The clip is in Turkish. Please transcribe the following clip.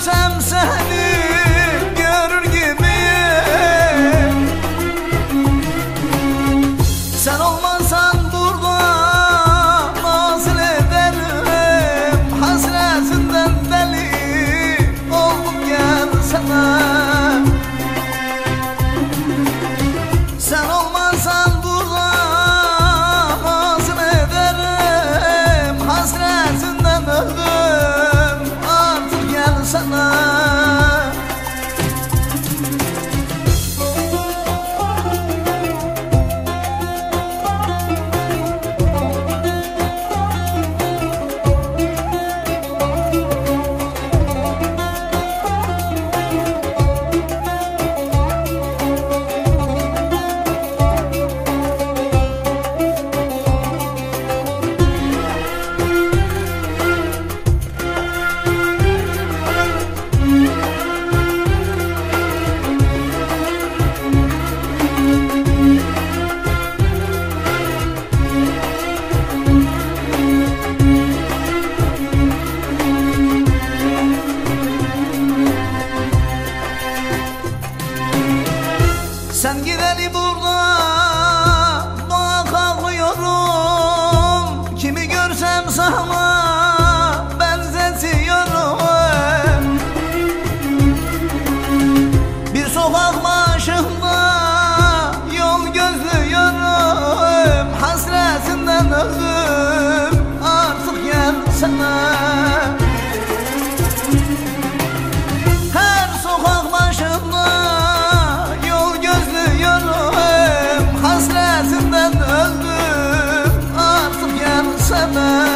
Sometimes sokak başında yol gözlüyorum Hasretinden öldüm. Artık gel sana her sokak başında yol gözlüyorum Hasretinden öldüm. Artık gel sana